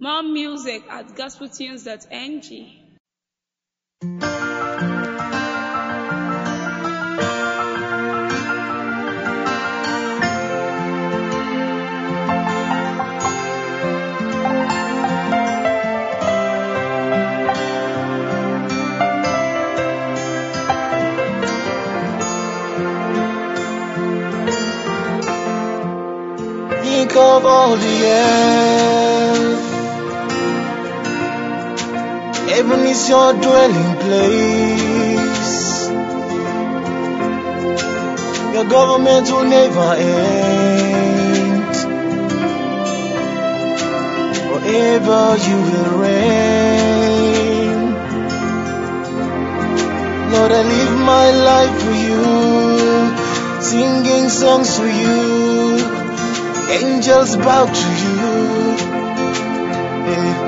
More music at gospeltunes.ng. Think of all the earth. Heaven is your dwelling place. Your government will never end. Forever you will reign. Lord, I live my life for you, singing songs for you. Angels bow to you. Yeah.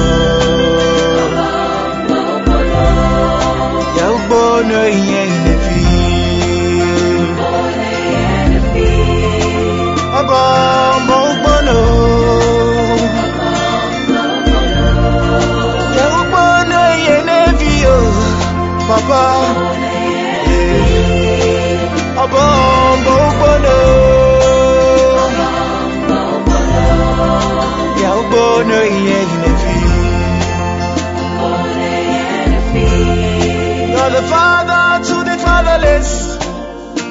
ono ihe nefi ọbọ mọ ụgbọnọ ke ụgbọnọ ihe nefi o papa ọbọ mọ ụgbọnọ ya ụgbọnọ ihe nefi You're the father to the fatherless,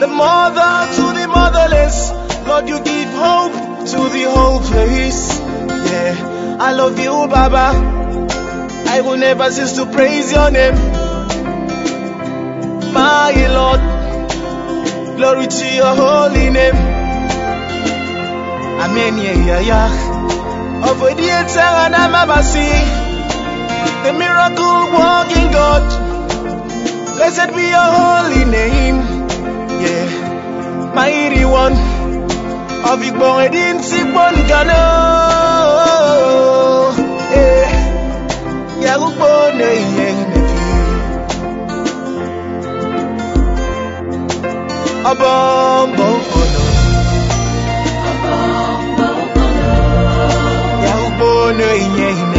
the mother to the motherless. Lord, you give hope to the whole place. Yeah, I love you, Baba. I will never cease to praise your name. My Lord, glory to your holy name. Amen, yeah, yeah, yeah. Of the and I'm the miracle working God. Blessed be your holy name. Yeah, mighty one of Igbon Sipon Gano. Yeah, Yarukbo Abombo Ono. Yarukbo Ọba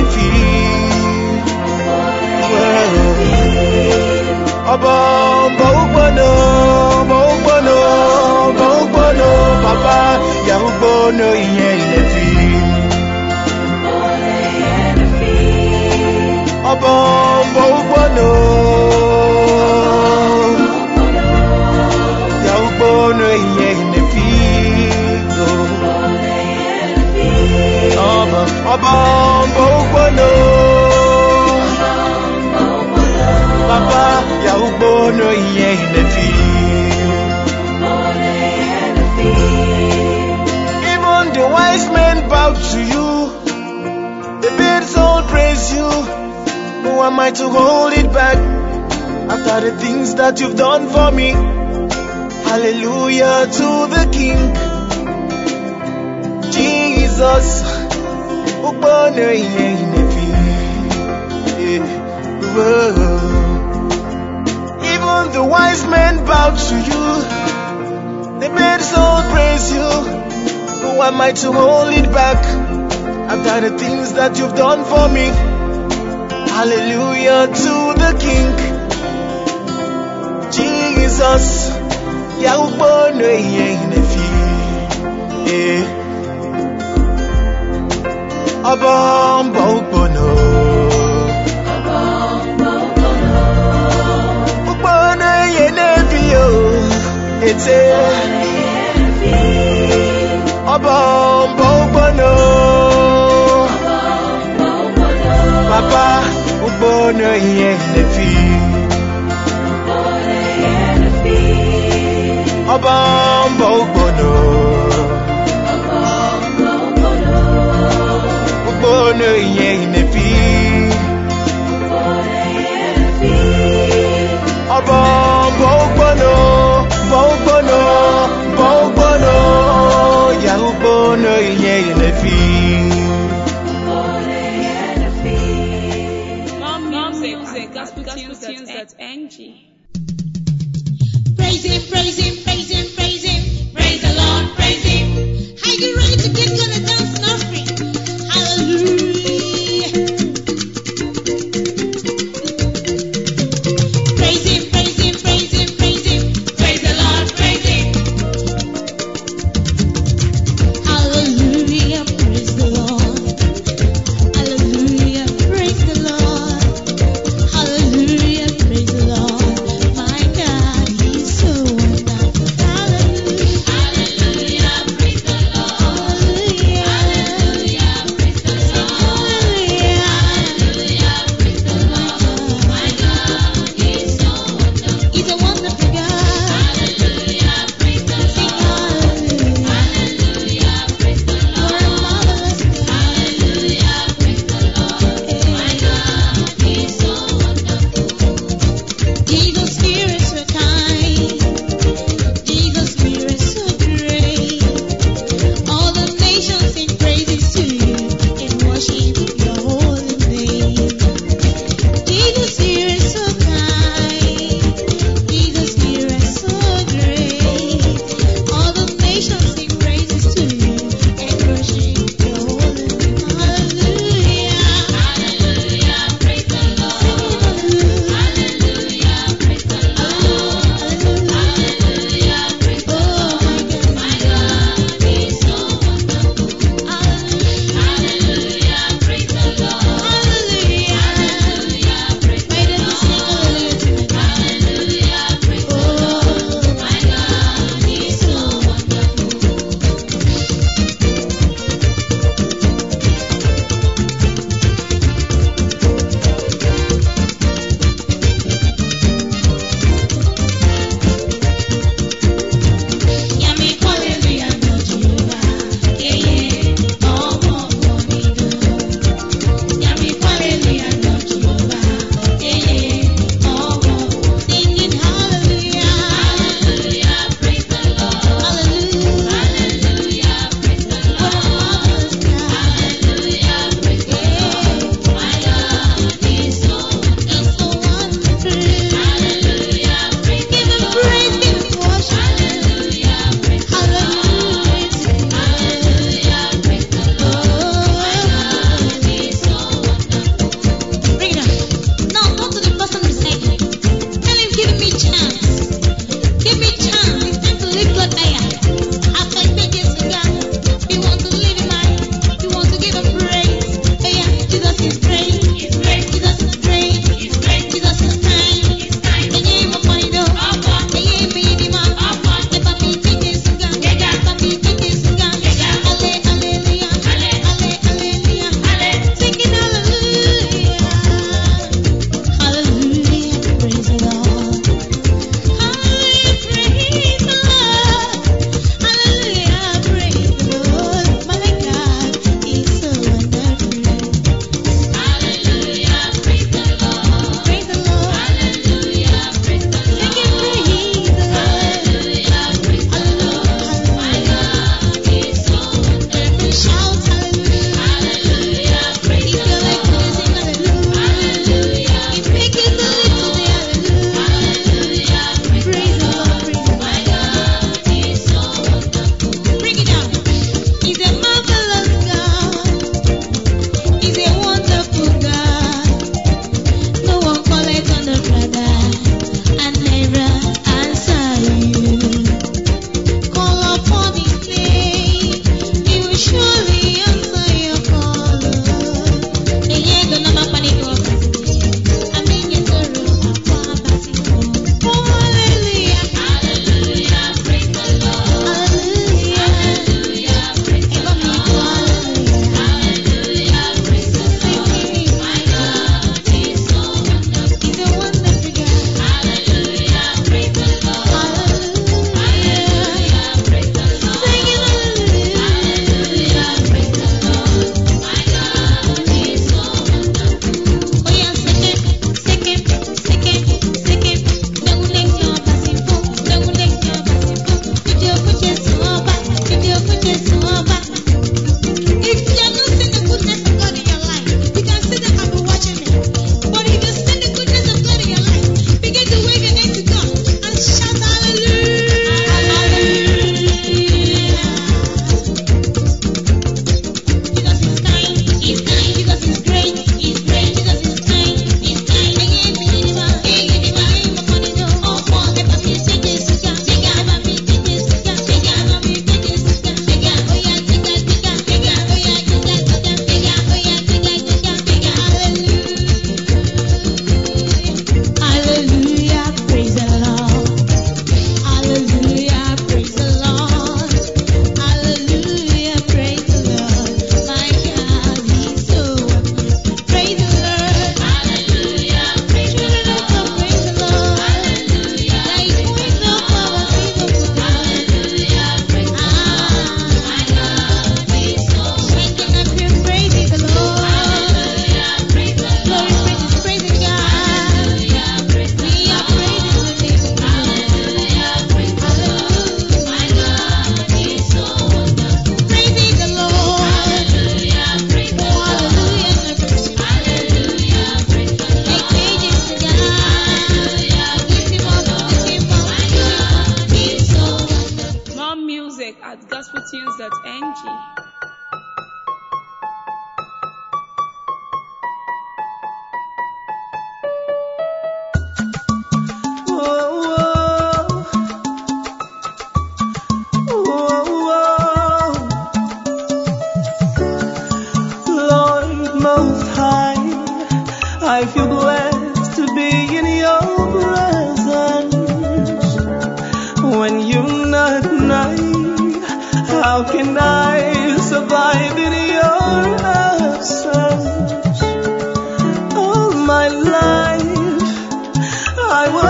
ọba ugbọ́nà ọba ugbọ́nà bàbá yàrúgbọ́nà ìyẹn ilẹ̀ fi. Ọba ugbọ́nà yàrúgbọ́nà ìyẹn ilẹ̀ fi. Ọba ọba Yahubono Yenefi. Even the wise men bow to you, the birds all praise you. Who am I to hold it back after the things that you've done for me? Hallelujah to the King, Jesus. Ubono Yenefi. Yeah. Whoa. The wise men bow to you. The birds all praise you. Who am I to hold it back? After the things that you've done for me. Hallelujah to the King. Jesus. Eh. Ukbono. Abamba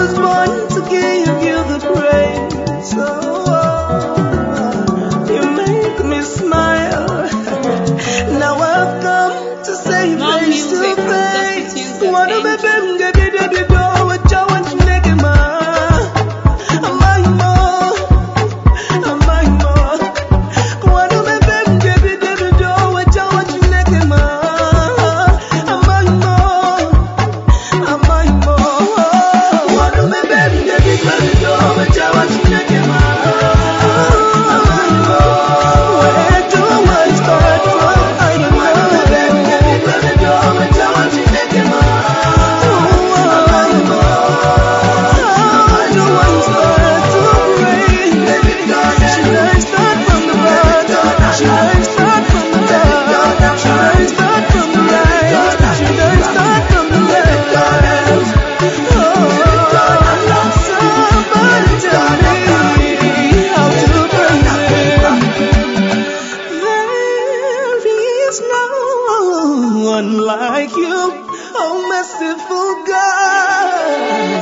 was born one like you, oh merciful God.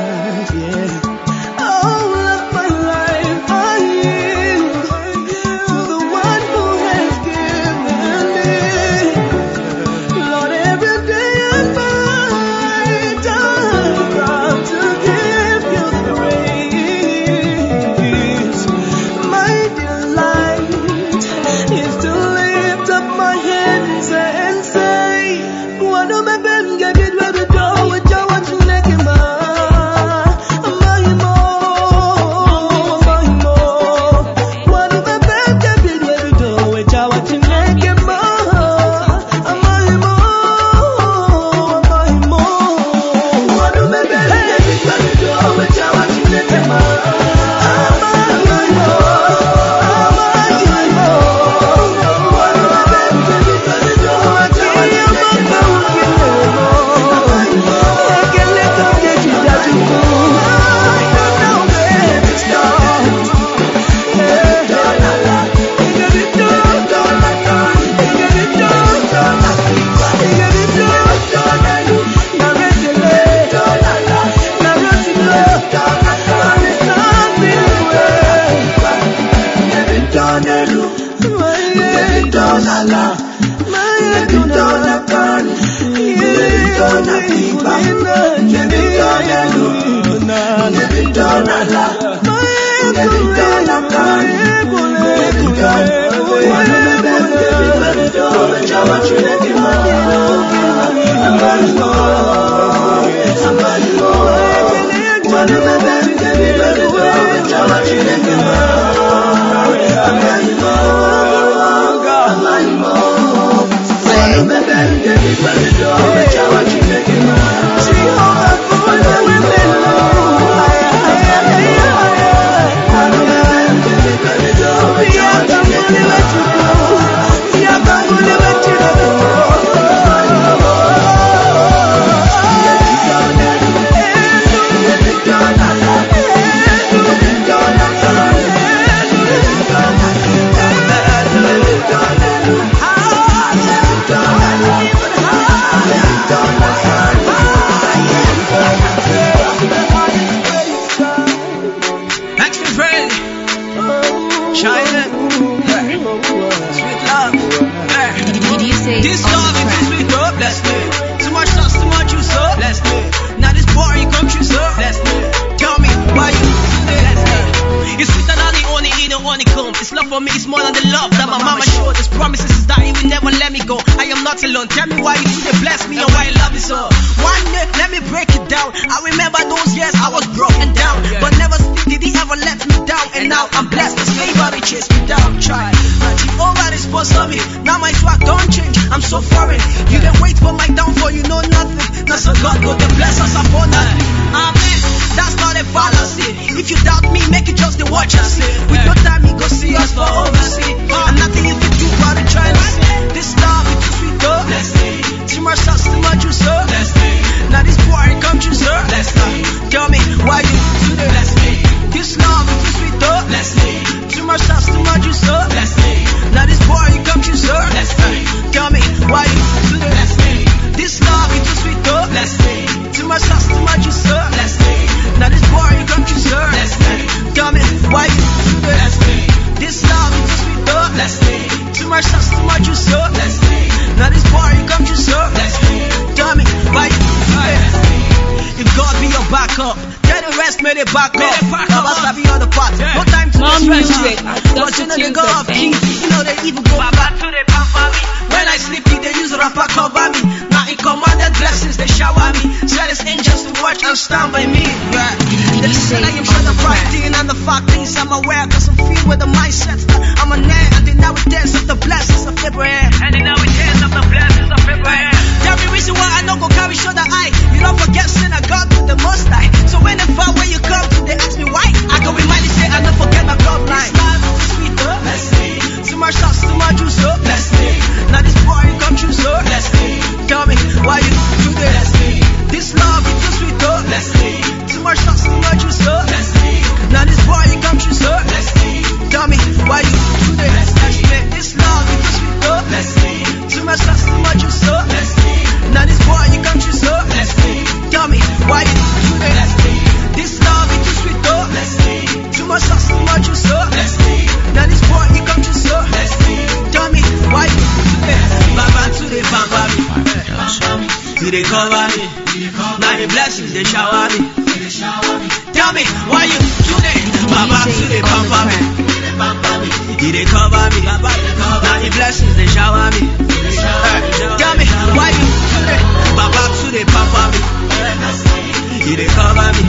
You dey me.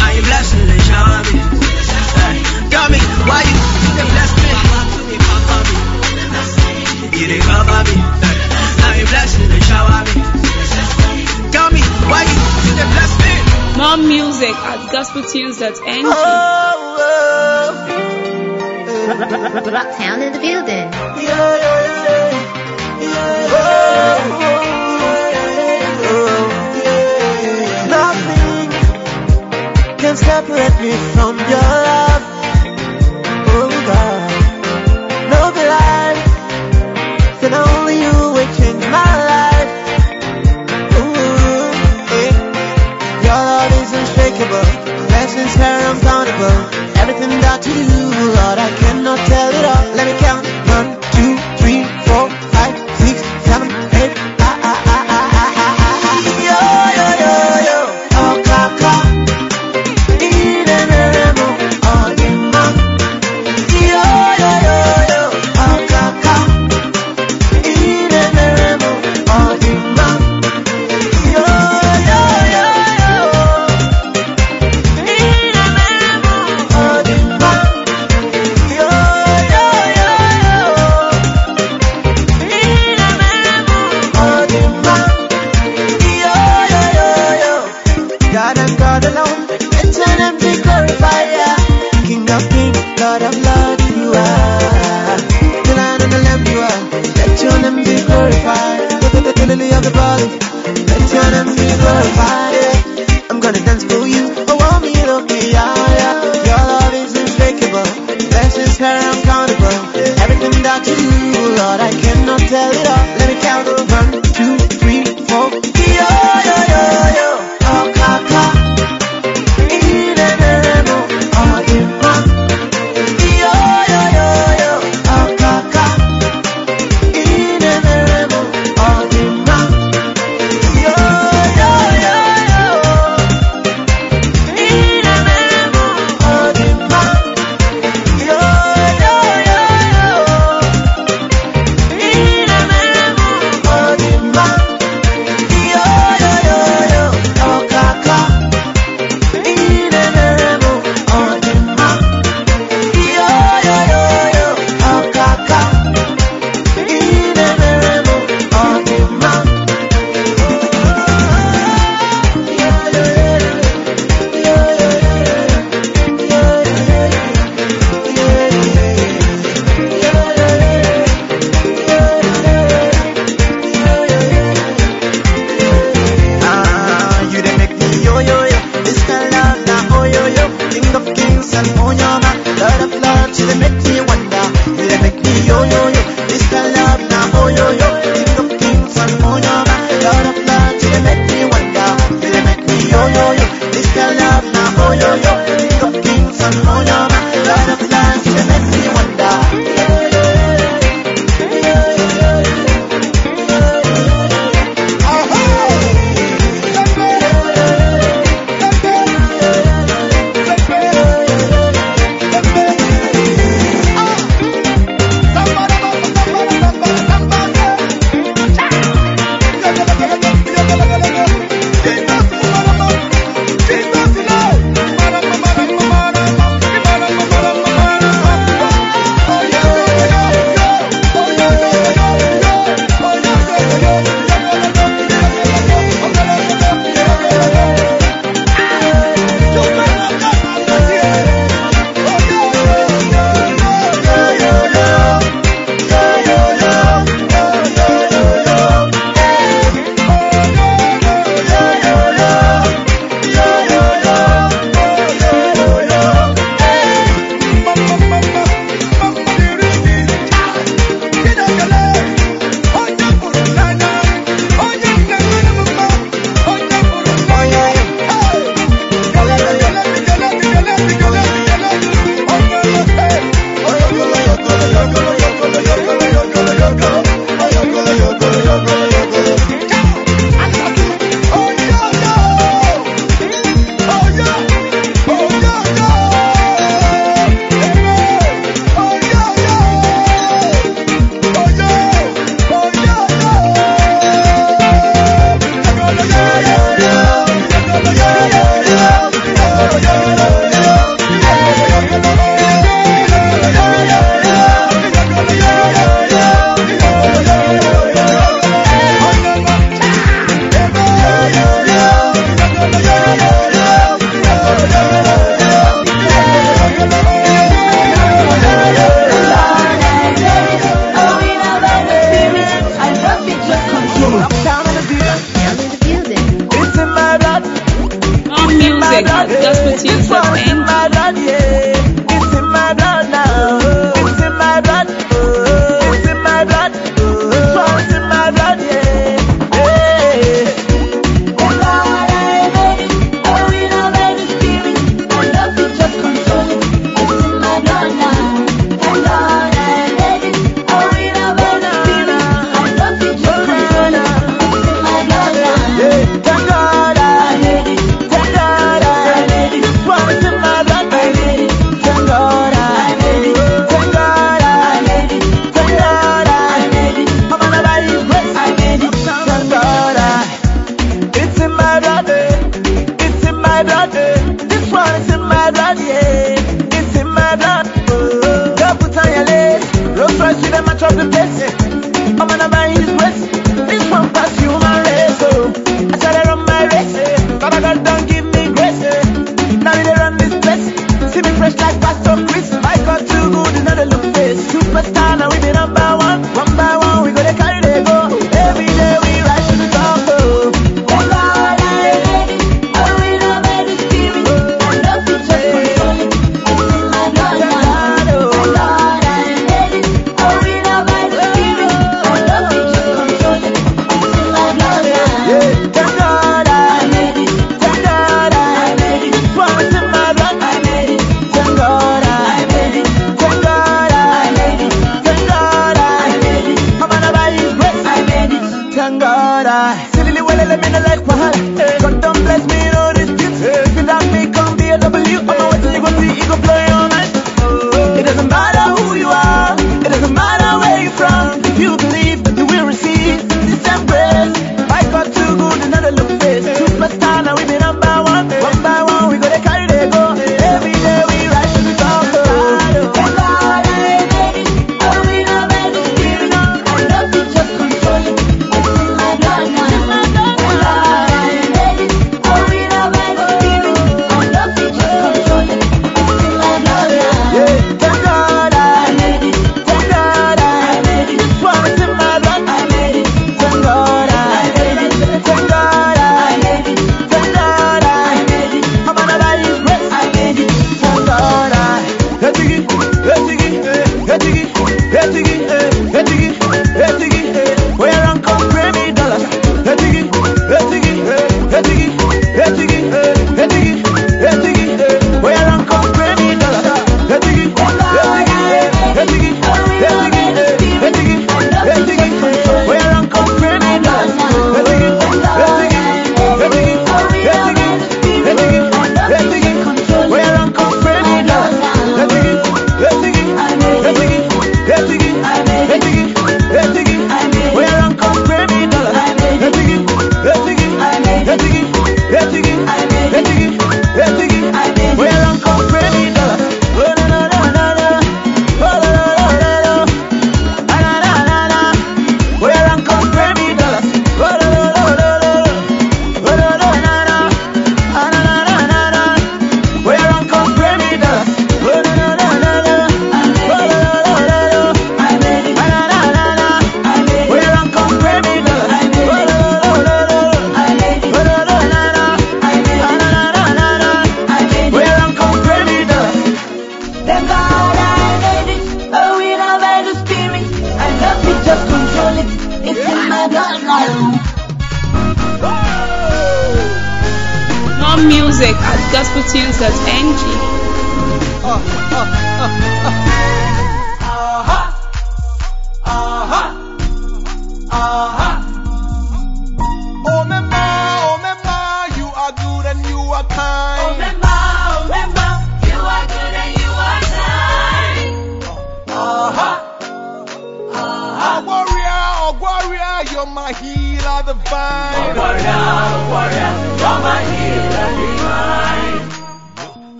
Now you bless me, they shower me. Tell me why you bless me? You me. Now you bless me, they shower me. Tell me why you bless me? More music at gospeltunes.ng. Oh, oh. Rocktown in the building. Oh. Yeah, yeah, yeah. yeah. Oh, oh. oh. Can't separate me from your love. Oh God, no be. Then only you will change my life. Ooh, yeah. Your love is unshakable, blessings are uncountable. Everything that you do, Lord, I cannot tell it all. Let me count.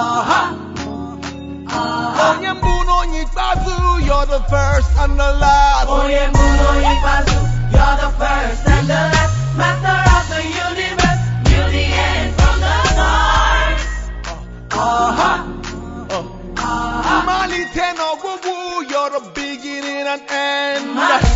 Aha. Aha. Onyemuno Nyikwazu, you're the first and the last. Onyemuno Nyikwazu, you're the first and the last. Master of the universe, knew the end from the stars. Aha. Aha. Mali Teno Gugu, you're the beginning and end. Aha.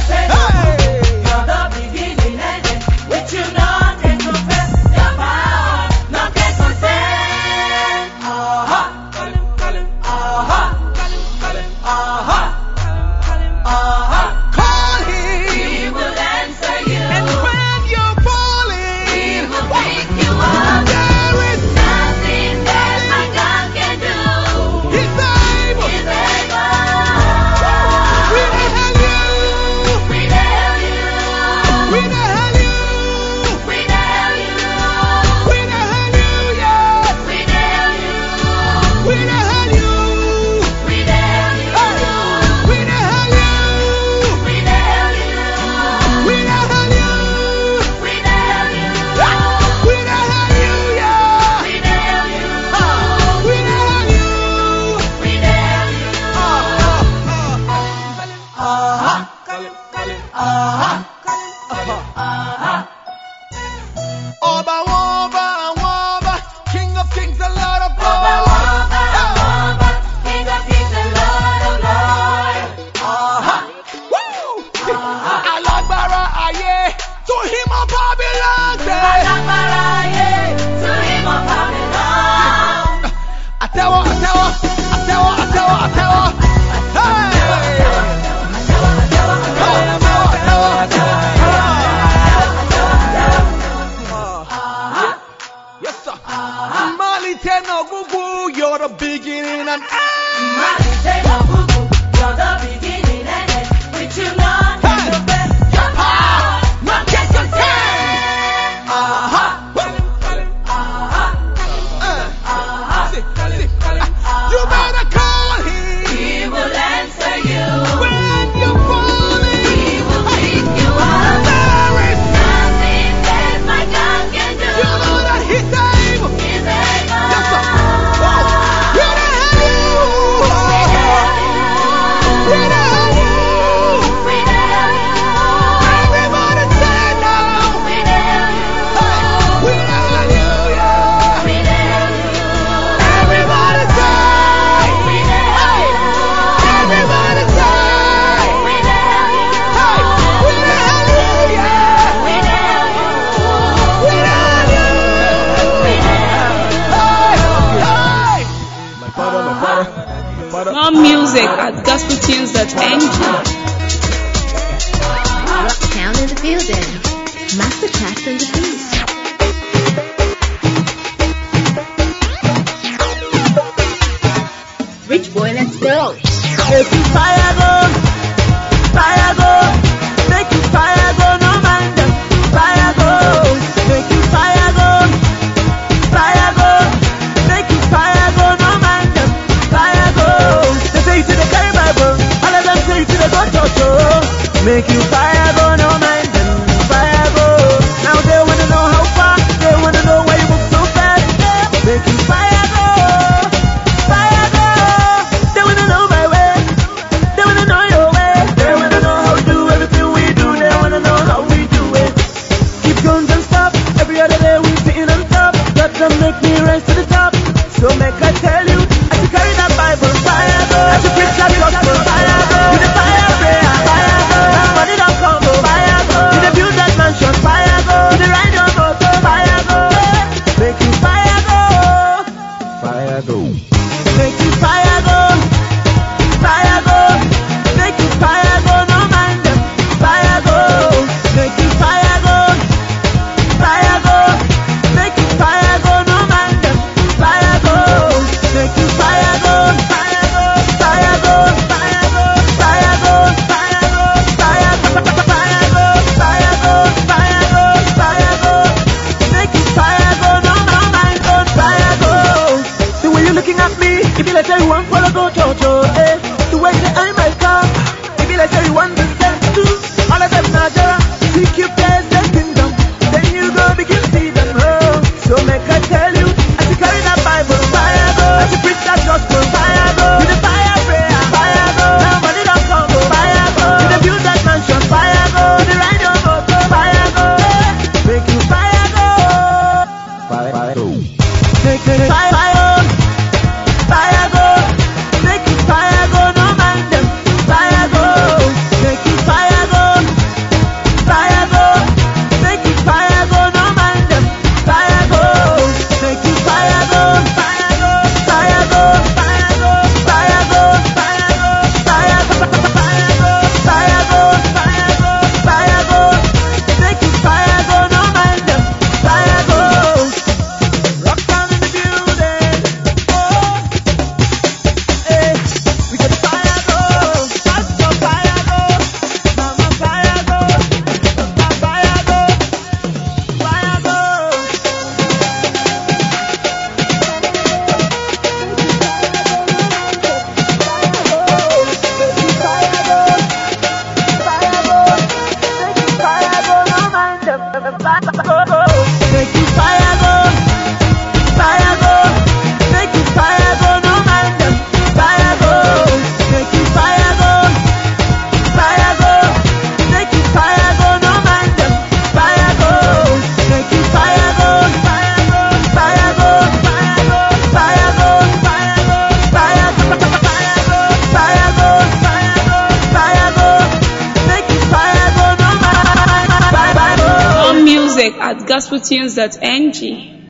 tunes that